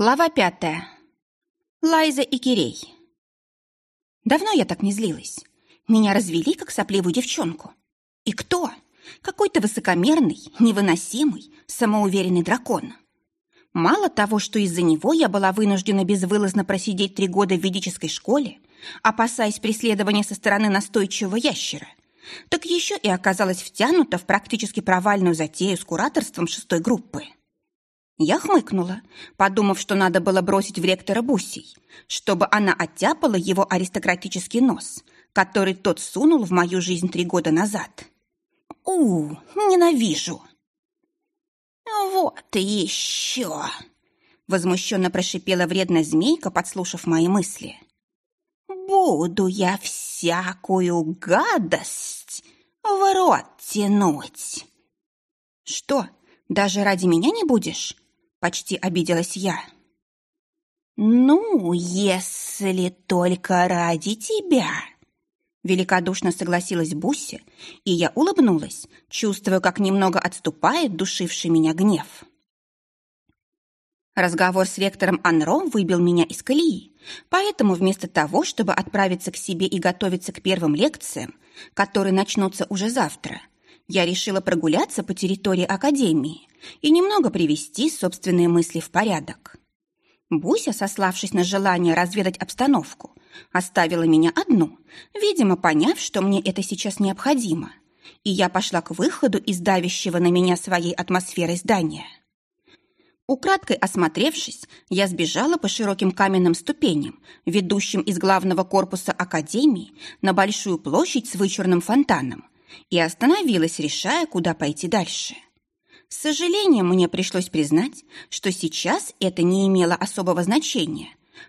Глава пятая. Лайза и Кирей. Давно я так не злилась. Меня развели, как сопливую девчонку. И кто? Какой-то высокомерный, невыносимый, самоуверенный дракон. Мало того, что из-за него я была вынуждена безвылазно просидеть три года в ведической школе, опасаясь преследования со стороны настойчивого ящера, так еще и оказалась втянута в практически провальную затею с кураторством шестой группы. Я хмыкнула, подумав, что надо было бросить в ректора Бусей, чтобы она оттяпала его аристократический нос, который тот сунул в мою жизнь три года назад. У, ненавижу. Вот еще! Возмущенно прошипела вредная змейка, подслушав мои мысли. Буду я всякую гадость в рот тянуть. Что, даже ради меня не будешь? Почти обиделась я. «Ну, если только ради тебя!» Великодушно согласилась Буся, и я улыбнулась, чувствуя, как немного отступает душивший меня гнев. Разговор с ректором Анро выбил меня из колеи, поэтому вместо того, чтобы отправиться к себе и готовиться к первым лекциям, которые начнутся уже завтра, я решила прогуляться по территории Академии и немного привести собственные мысли в порядок. Буся, сославшись на желание разведать обстановку, оставила меня одну, видимо, поняв, что мне это сейчас необходимо, и я пошла к выходу из давящего на меня своей атмосферой здания. Украдкой осмотревшись, я сбежала по широким каменным ступеням, ведущим из главного корпуса Академии на большую площадь с вычурным фонтаном, и остановилась, решая, куда пойти дальше. С сожалением мне пришлось признать, что сейчас это не имело особого значения,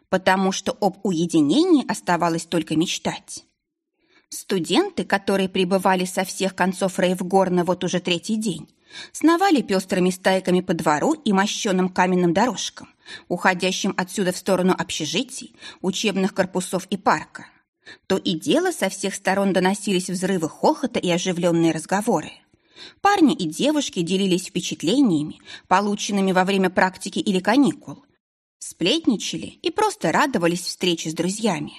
потому что об уединении оставалось только мечтать. Студенты, которые прибывали со всех концов Рейвгорна вот уже третий день, сновали пестрыми стайками по двору и мощенным каменным дорожкам, уходящим отсюда в сторону общежитий, учебных корпусов и парка. То и дело со всех сторон доносились взрывы хохота и оживленные разговоры. Парни и девушки делились впечатлениями, полученными во время практики или каникул, сплетничали и просто радовались встрече с друзьями.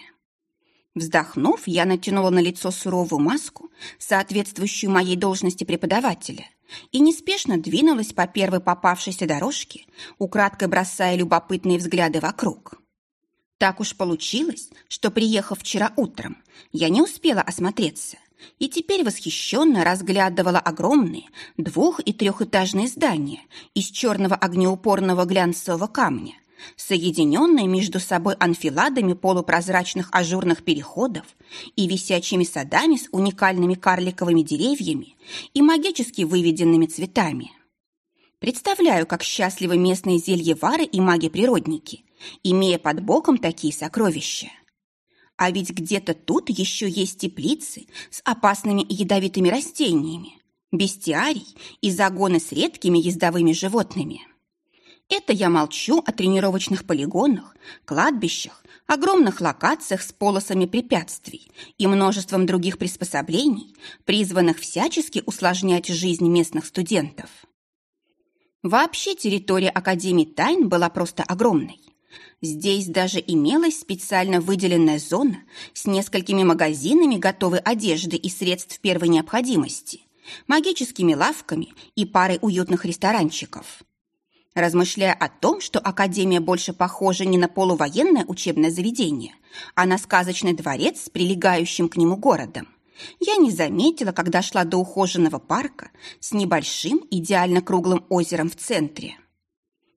Вздохнув, я натянула на лицо суровую маску, соответствующую моей должности преподавателя, и неспешно двинулась по первой попавшейся дорожке, украдкой бросая любопытные взгляды вокруг. Так уж получилось, что, приехав вчера утром, я не успела осмотреться и теперь восхищенно разглядывала огромные двух- и трехэтажные здания из черного огнеупорного глянцевого камня, соединенные между собой анфиладами полупрозрачных ажурных переходов и висячими садами с уникальными карликовыми деревьями и магически выведенными цветами. Представляю, как счастливы местные зельевары и маги-природники, имея под боком такие сокровища. А ведь где-то тут еще есть теплицы с опасными ядовитыми растениями, бестиарий и загоны с редкими ездовыми животными. Это я молчу о тренировочных полигонах, кладбищах, огромных локациях с полосами препятствий и множеством других приспособлений, призванных всячески усложнять жизнь местных студентов. Вообще территория Академии Тайн была просто огромной. Здесь даже имелась специально выделенная зона с несколькими магазинами готовой одежды и средств первой необходимости, магическими лавками и парой уютных ресторанчиков. Размышляя о том, что Академия больше похожа не на полувоенное учебное заведение, а на сказочный дворец с прилегающим к нему городом, я не заметила, когда шла до ухоженного парка с небольшим идеально круглым озером в центре.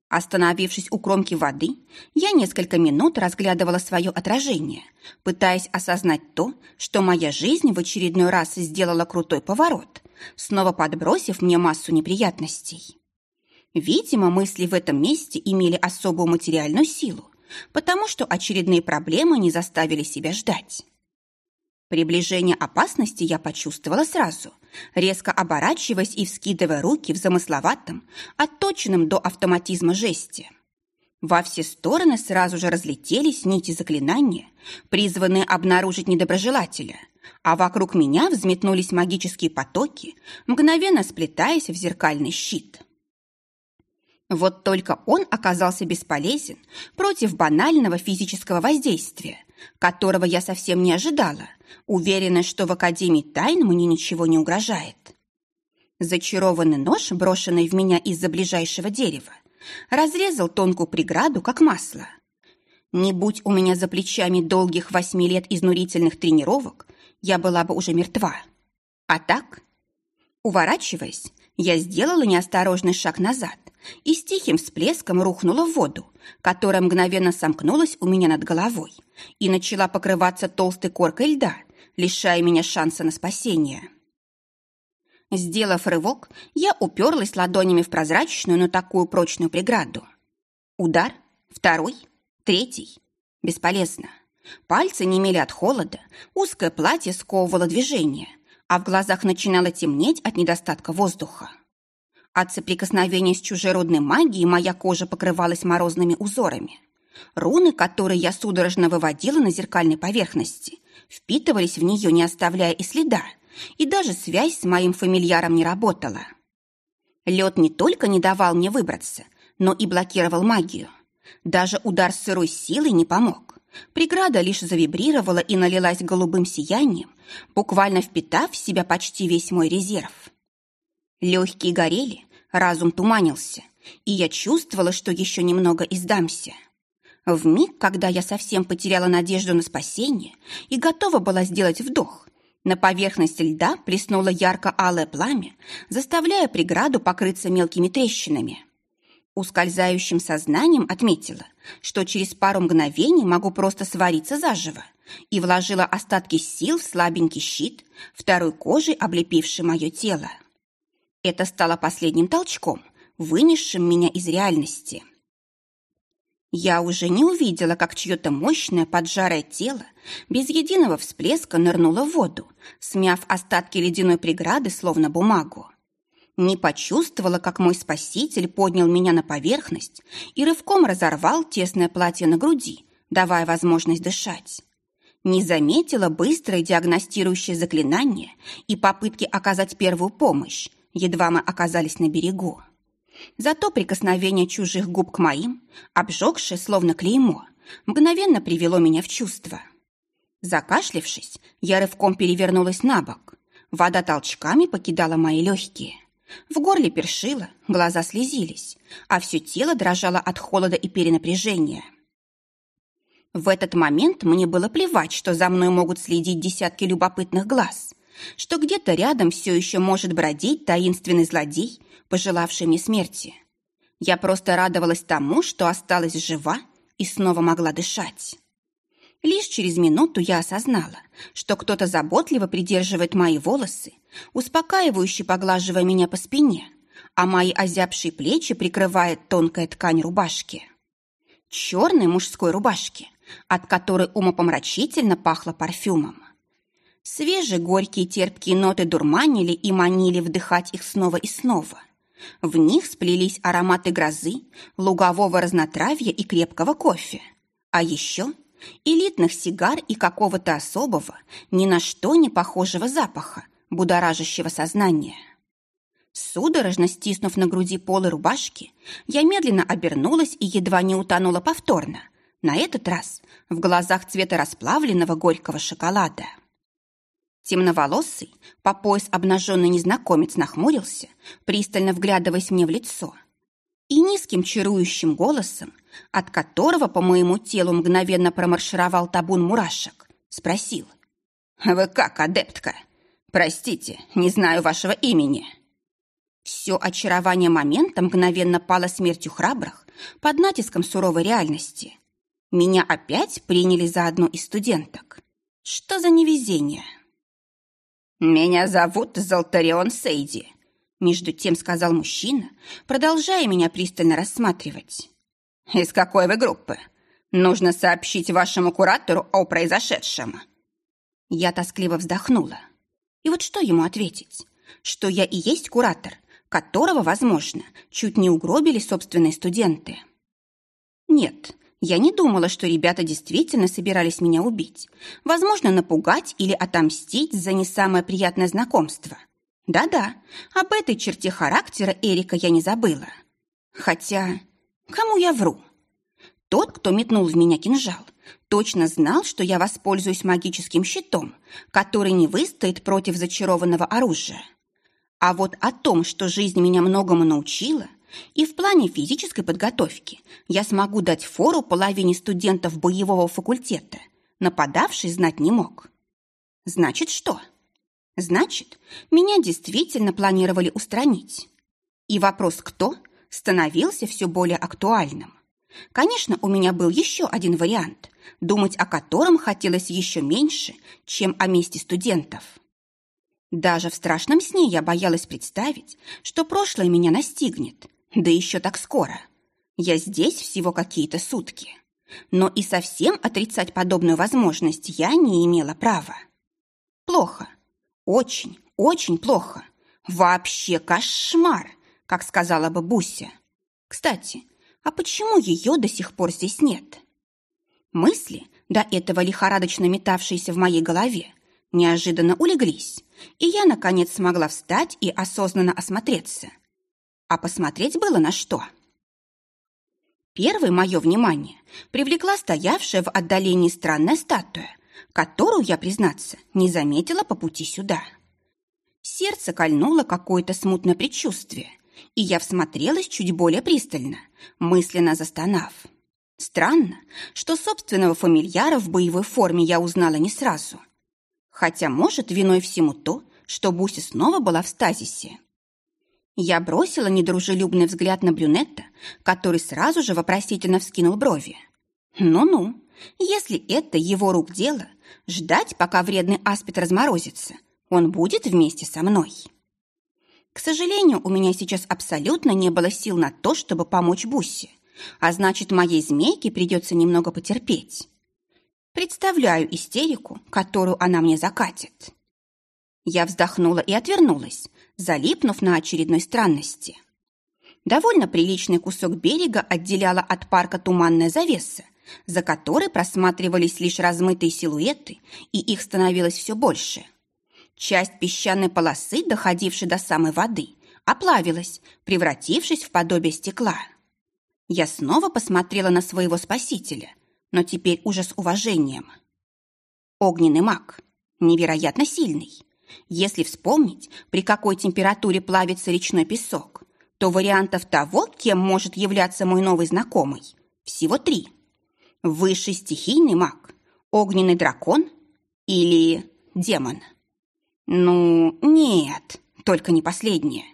Остановившись у кромки воды, я несколько минут разглядывала свое отражение, пытаясь осознать то, что моя жизнь в очередной раз сделала крутой поворот, снова подбросив мне массу неприятностей. Видимо, мысли в этом месте имели особую материальную силу, потому что очередные проблемы не заставили себя ждать. Приближение опасности я почувствовала сразу, резко оборачиваясь и вскидывая руки в замысловатом, отточенном до автоматизма жесте. Во все стороны сразу же разлетелись нити заклинания, призванные обнаружить недоброжелателя, а вокруг меня взметнулись магические потоки, мгновенно сплетаясь в зеркальный щит. Вот только он оказался бесполезен против банального физического воздействия, которого я совсем не ожидала, уверена, что в Академии тайн мне ничего не угрожает. Зачарованный нож, брошенный в меня из-за ближайшего дерева, разрезал тонкую преграду, как масло. Не будь у меня за плечами долгих восьми лет изнурительных тренировок, я была бы уже мертва. А так, уворачиваясь, я сделала неосторожный шаг назад и с тихим всплеском рухнула в воду, которая мгновенно сомкнулась у меня над головой и начала покрываться толстой коркой льда, лишая меня шанса на спасение. Сделав рывок, я уперлась ладонями в прозрачную, но такую прочную преграду. Удар, второй, третий. Бесполезно. Пальцы немели от холода, узкое платье сковывало движение, а в глазах начинало темнеть от недостатка воздуха. От соприкосновения с чужеродной магией моя кожа покрывалась морозными узорами. Руны, которые я судорожно выводила на зеркальной поверхности, впитывались в нее, не оставляя и следа, и даже связь с моим фамильяром не работала. Лед не только не давал мне выбраться, но и блокировал магию. Даже удар сырой силой не помог. Преграда лишь завибрировала и налилась голубым сиянием, буквально впитав в себя почти весь мой резерв. Легкие горели, разум туманился, и я чувствовала, что еще немного издамся. В миг, когда я совсем потеряла надежду на спасение и готова была сделать вдох, на поверхность льда плеснуло ярко-алое пламя, заставляя преграду покрыться мелкими трещинами. Ускользающим сознанием отметила, что через пару мгновений могу просто свариться заживо, и вложила остатки сил в слабенький щит, второй кожей облепивший мое тело. Это стало последним толчком, вынесшим меня из реальности. Я уже не увидела, как чье-то мощное поджарое тело без единого всплеска нырнуло в воду, смяв остатки ледяной преграды, словно бумагу. Не почувствовала, как мой спаситель поднял меня на поверхность и рывком разорвал тесное платье на груди, давая возможность дышать. Не заметила быстрое диагностирующее заклинание и попытки оказать первую помощь, едва мы оказались на берегу. Зато прикосновение чужих губ к моим, обжегшее словно клеймо, мгновенно привело меня в чувство. Закашлившись, я рывком перевернулась на бок. Вода толчками покидала мои легкие. В горле першило, глаза слезились, а все тело дрожало от холода и перенапряжения. В этот момент мне было плевать, что за мной могут следить десятки любопытных глаз, что где-то рядом все еще может бродить таинственный злодей, пожелавший мне смерти. Я просто радовалась тому, что осталась жива и снова могла дышать. Лишь через минуту я осознала, что кто-то заботливо придерживает мои волосы, успокаивающе поглаживая меня по спине, а мои озябшие плечи прикрывает тонкая ткань рубашки. Черной мужской рубашки, от которой умопомрачительно пахло парфюмом. Свежие, горькие, терпкие ноты дурманили и манили вдыхать их снова и снова. В них сплелись ароматы грозы, лугового разнотравья и крепкого кофе. А еще элитных сигар и какого-то особого, ни на что не похожего запаха, будоражащего сознание. Судорожно стиснув на груди полы рубашки, я медленно обернулась и едва не утонула повторно, на этот раз в глазах цвета расплавленного горького шоколада. Темноволосый, по пояс обнаженный незнакомец нахмурился, пристально вглядываясь мне в лицо. И низким чарующим голосом, от которого по моему телу мгновенно промаршировал табун мурашек, спросил. «Вы как, адептка? Простите, не знаю вашего имени». Все очарование момента мгновенно пало смертью храбрых под натиском суровой реальности. Меня опять приняли за одну из студенток. Что за невезение? «Меня зовут Золтарион Сейди», — между тем сказал мужчина, продолжая меня пристально рассматривать. «Из какой вы группы? Нужно сообщить вашему куратору о произошедшем». Я тоскливо вздохнула. И вот что ему ответить? Что я и есть куратор, которого, возможно, чуть не угробили собственные студенты. Нет, я не думала, что ребята действительно собирались меня убить. Возможно, напугать или отомстить за не самое приятное знакомство. Да-да, об этой черте характера Эрика я не забыла. Хотя, кому я вру? Тот, кто метнул в меня кинжал, точно знал, что я воспользуюсь магическим щитом, который не выстоит против зачарованного оружия. А вот о том, что жизнь меня многому научила, и в плане физической подготовки я смогу дать фору половине студентов боевого факультета, нападавший знать не мог. Значит, что? Значит, меня действительно планировали устранить. И вопрос «кто?» становился все более актуальным. Конечно, у меня был еще один вариант, думать о котором хотелось еще меньше, чем о месте студентов. Даже в страшном сне я боялась представить, что прошлое меня настигнет, да еще так скоро. Я здесь всего какие-то сутки. Но и совсем отрицать подобную возможность я не имела права. Плохо. Очень, очень плохо. Вообще кошмар, как сказала бы Буся. Кстати, а почему ее до сих пор здесь нет? Мысли, до этого лихорадочно метавшиеся в моей голове, неожиданно улеглись, и я, наконец, смогла встать и осознанно осмотреться. А посмотреть было на что. Первое мое внимание привлекла стоявшая в отдалении странная статуя, которую я, признаться, не заметила по пути сюда. Сердце кольнуло какое-то смутное предчувствие – и я всмотрелась чуть более пристально, мысленно застонав. Странно, что собственного фамильяра в боевой форме я узнала не сразу. Хотя, может, виной всему то, что Буся снова была в стазисе. Я бросила недружелюбный взгляд на брюнета, который сразу же вопросительно вскинул брови. Ну-ну, если это его рук дело, ждать, пока вредный аспид разморозится, он будет вместе со мной. К сожалению, у меня сейчас абсолютно не было сил на то, чтобы помочь Буссе, а значит, моей змейке придется немного потерпеть. Представляю истерику, которую она мне закатит. Я вздохнула и отвернулась, залипнув на очередной странности. Довольно приличный кусок берега отделяла от парка туманная завеса, за которой просматривались лишь размытые силуэты, и их становилось все больше – Часть песчаной полосы, доходившей до самой воды, оплавилась, превратившись в подобие стекла. Я снова посмотрела на своего спасителя, но теперь уже с уважением. Огненный маг. Невероятно сильный. Если вспомнить, при какой температуре плавится речной песок, то вариантов того, кем может являться мой новый знакомый, всего три. Высший стихийный маг, огненный дракон или демон. Ну, нет, только не последнее.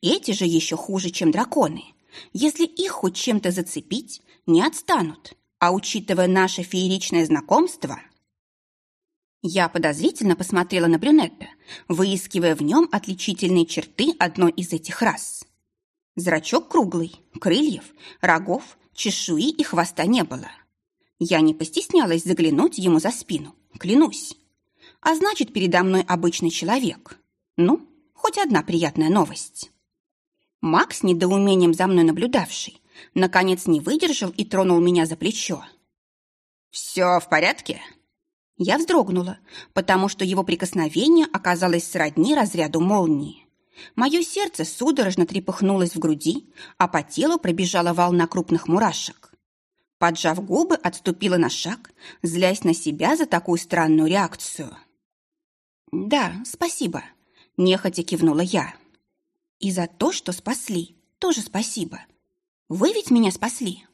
Эти же еще хуже, чем драконы. Если их хоть чем-то зацепить, не отстанут. А учитывая наше фееричное знакомство... Я подозрительно посмотрела на брюнета, выискивая в нем отличительные черты одной из этих рас. Зрачок круглый, крыльев, рогов, чешуи и хвоста не было. Я не постеснялась заглянуть ему за спину, клянусь а значит, передо мной обычный человек. Ну, хоть одна приятная новость. Макс, недоумением за мной наблюдавший, наконец не выдержал и тронул меня за плечо. «Все в порядке?» Я вздрогнула, потому что его прикосновение оказалось сродни разряду молнии. Мое сердце судорожно трепыхнулось в груди, а по телу пробежала волна крупных мурашек. Поджав губы, отступила на шаг, злясь на себя за такую странную реакцию. «Да, спасибо», – нехотя кивнула я. «И за то, что спасли, тоже спасибо. Вы ведь меня спасли».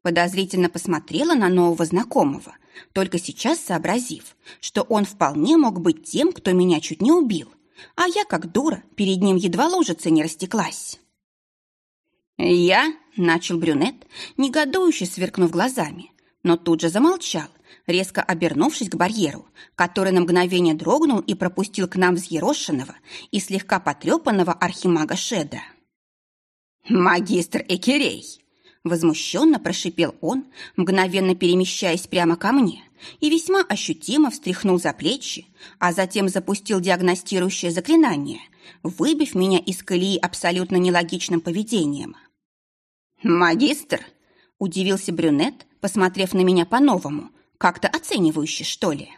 Подозрительно посмотрела на нового знакомого, только сейчас сообразив, что он вполне мог быть тем, кто меня чуть не убил, а я, как дура, перед ним едва лужица не растеклась. «Я?» – начал брюнет, негодующе сверкнув глазами, но тут же замолчал, резко обернувшись к барьеру, который на мгновение дрогнул и пропустил к нам взъерошенного и слегка потрепанного архимага Шеда. «Магистр Экерей!» Возмущенно прошипел он, мгновенно перемещаясь прямо ко мне, и весьма ощутимо встряхнул за плечи, а затем запустил диагностирующее заклинание, выбив меня из колеи абсолютно нелогичным поведением. «Магистр!» – удивился брюнет, посмотрев на меня по-новому, как-то оценивающе, что ли.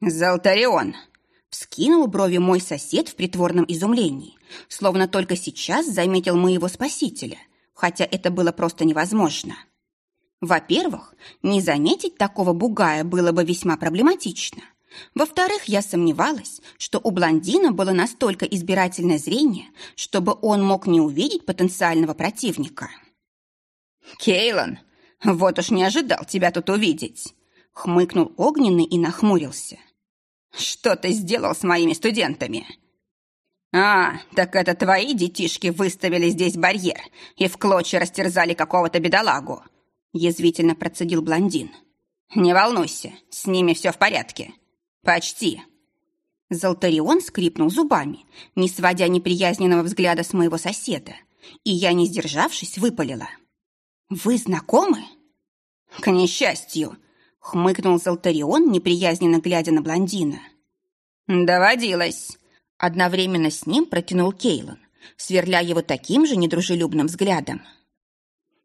«Золтарион!» Вскинул брови мой сосед в притворном изумлении, словно только сейчас заметил моего спасителя, хотя это было просто невозможно. Во-первых, не заметить такого бугая было бы весьма проблематично. Во-вторых, я сомневалась, что у блондина было настолько избирательное зрение, чтобы он мог не увидеть потенциального противника. «Кейлан, вот уж не ожидал тебя тут увидеть!» Хмыкнул огненный и нахмурился. «Что ты сделал с моими студентами?» «А, так это твои детишки выставили здесь барьер и в клочья растерзали какого-то бедолагу!» Язвительно процедил блондин. «Не волнуйся, с ними все в порядке. Почти!» Золтарион скрипнул зубами, не сводя неприязненного взгляда с моего соседа, и я, не сдержавшись, выпалила. «Вы знакомы?» «К несчастью», — хмыкнул Золтарион, неприязненно глядя на блондина. «Доводилось», — одновременно с ним протянул Кейлан, сверля его таким же недружелюбным взглядом.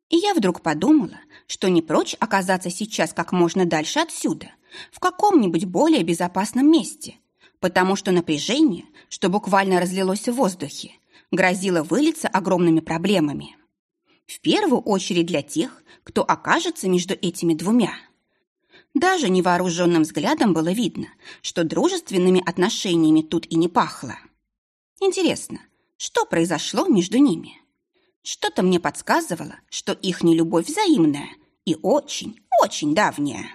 И я вдруг подумала, что не прочь оказаться сейчас как можно дальше отсюда, в каком-нибудь более безопасном месте, потому что напряжение, что буквально разлилось в воздухе, грозило вылиться огромными проблемами. В первую очередь для тех, кто окажется между этими двумя. Даже невооруженным взглядом было видно, что дружественными отношениями тут и не пахло. Интересно, что произошло между ними? Что-то мне подсказывало, что их нелюбовь взаимная и очень, очень давняя.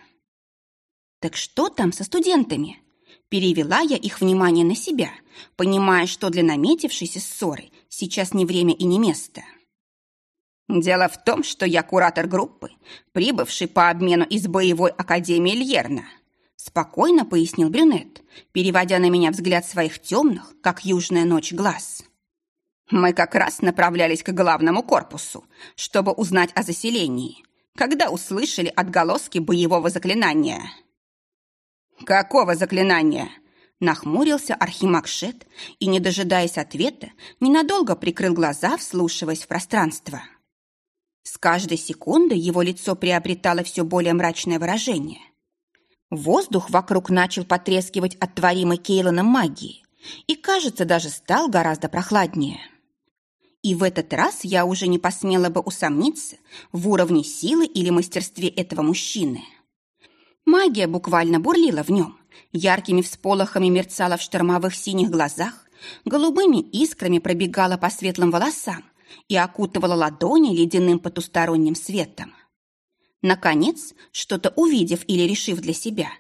Так что там со студентами? Перевела я их внимание на себя, понимая, что для наметившейся ссоры сейчас не время и не место. — Дело в том, что я куратор группы, прибывший по обмену из боевой академии Льерна. Спокойно пояснил брюнет, переводя на меня взгляд своих темных, как южная ночь, глаз. Мы как раз направлялись к главному корпусу, чтобы узнать о заселении, когда услышали отголоски боевого заклинания. «Какого заклинания?» Нахмурился Архимаг Шет и, не дожидаясь ответа, ненадолго прикрыл глаза, вслушиваясь в пространство. С каждой секундой его лицо приобретало все более мрачное выражение. Воздух вокруг начал потрескивать от творимой Кейлоном магии и, кажется, даже стал гораздо прохладнее. И в этот раз я уже не посмела бы усомниться в уровне силы или мастерстве этого мужчины. Магия буквально бурлила в нем, яркими всполохами мерцала в штормовых синих глазах, голубыми искрами пробегала по светлым волосам и окутывала ладони ледяным потусторонним светом. Наконец, что-то увидев или решив для себя,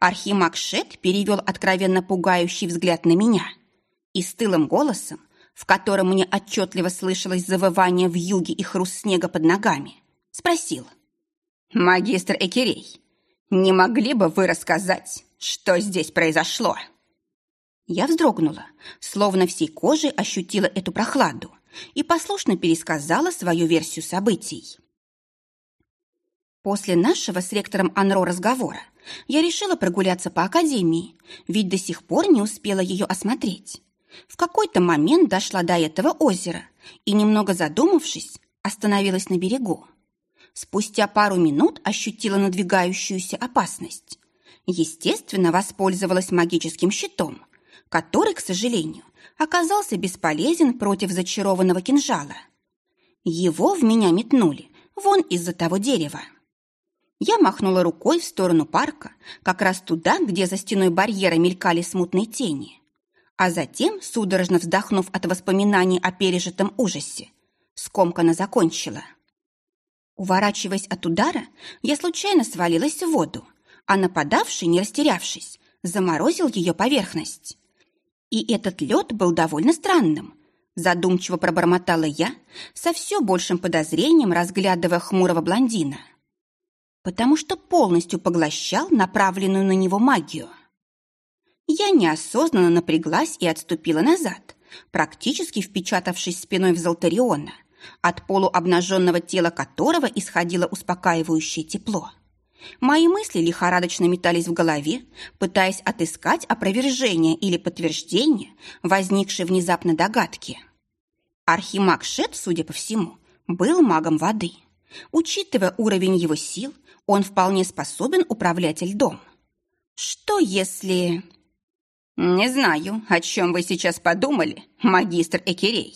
Архимаг Шет перевел откровенно пугающий взгляд на меня и с тылым голосом, в котором мне отчетливо слышалось завывание в юге и хруст снега под ногами, спросил. «Магистр Экерей, не могли бы вы рассказать, что здесь произошло?» Я вздрогнула, словно всей кожей ощутила эту прохладу и послушно пересказала свою версию событий. После нашего с ректором Анро разговора я решила прогуляться по академии, ведь до сих пор не успела ее осмотреть. В какой-то момент дошла до этого озера и, немного задумавшись, остановилась на берегу. Спустя пару минут ощутила надвигающуюся опасность. Естественно, воспользовалась магическим щитом, который, к сожалению, оказался бесполезен против зачарованного кинжала. Его в меня метнули, вон из-за того дерева. Я махнула рукой в сторону парка, как раз туда, где за стеной барьера мелькали смутные тени. А затем, судорожно вздохнув от воспоминаний о пережитом ужасе, скомканно закончила. Уворачиваясь от удара, я случайно свалилась в воду, а нападавший, не растерявшись, заморозил ее поверхность. И этот лед был довольно странным. Задумчиво пробормотала я, со все большим подозрением разглядывая хмурого блондина. Потому что полностью поглощал направленную на него магию. Я неосознанно напряглась и отступила назад, практически впечатавшись спиной в Золтариона, от полуобнаженного тела которого исходило успокаивающее тепло. Мои мысли лихорадочно метались в голове, пытаясь отыскать опровержение или подтверждение возникшей внезапно догадки. Архимаг Шет, судя по всему, был магом воды. Учитывая уровень его сил, он вполне способен управлять льдом. Что если... «Не знаю, о чем вы сейчас подумали, магистр Экерей»,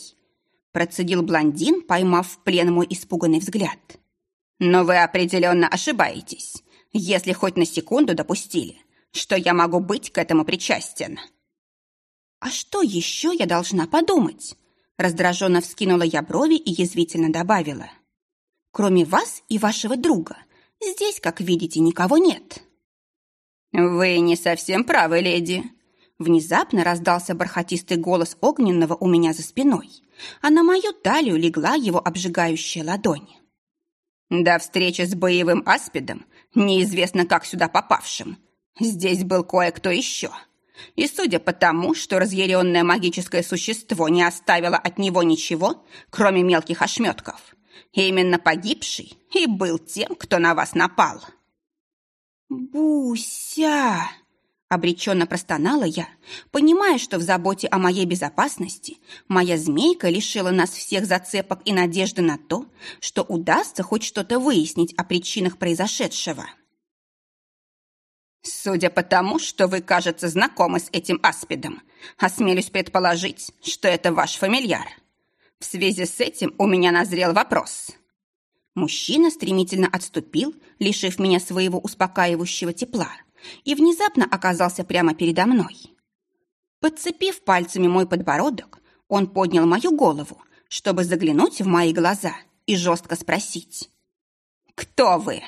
процедил блондин, поймав в плен мой испуганный взгляд. «Но вы определенно ошибаетесь, если хоть на секунду допустили, что я могу быть к этому причастен». «А что еще я должна подумать?» Раздраженно вскинула я брови и язвительно добавила. «Кроме вас и вашего друга, здесь, как видите, никого нет». «Вы не совсем правы, леди», Внезапно раздался бархатистый голос огненного у меня за спиной, а на мою талию легла его обжигающая ладонь. До встречи с боевым аспидом, неизвестно как сюда попавшим, здесь был кое-кто еще. И судя по тому, что разъяренное магическое существо не оставило от него ничего, кроме мелких ошметков, именно погибший и был тем, кто на вас напал. «Буся!» Обреченно простонала я, понимая, что в заботе о моей безопасности моя змейка лишила нас всех зацепок и надежды на то, что удастся хоть что-то выяснить о причинах произошедшего. «Судя по тому, что вы, кажется, знакомы с этим аспидом, осмелюсь предположить, что это ваш фамильяр. В связи с этим у меня назрел вопрос». Мужчина стремительно отступил, лишив меня своего успокаивающего тепла – и внезапно оказался прямо передо мной. Подцепив пальцами мой подбородок, он поднял мою голову, чтобы заглянуть в мои глаза и жестко спросить. «Кто вы?»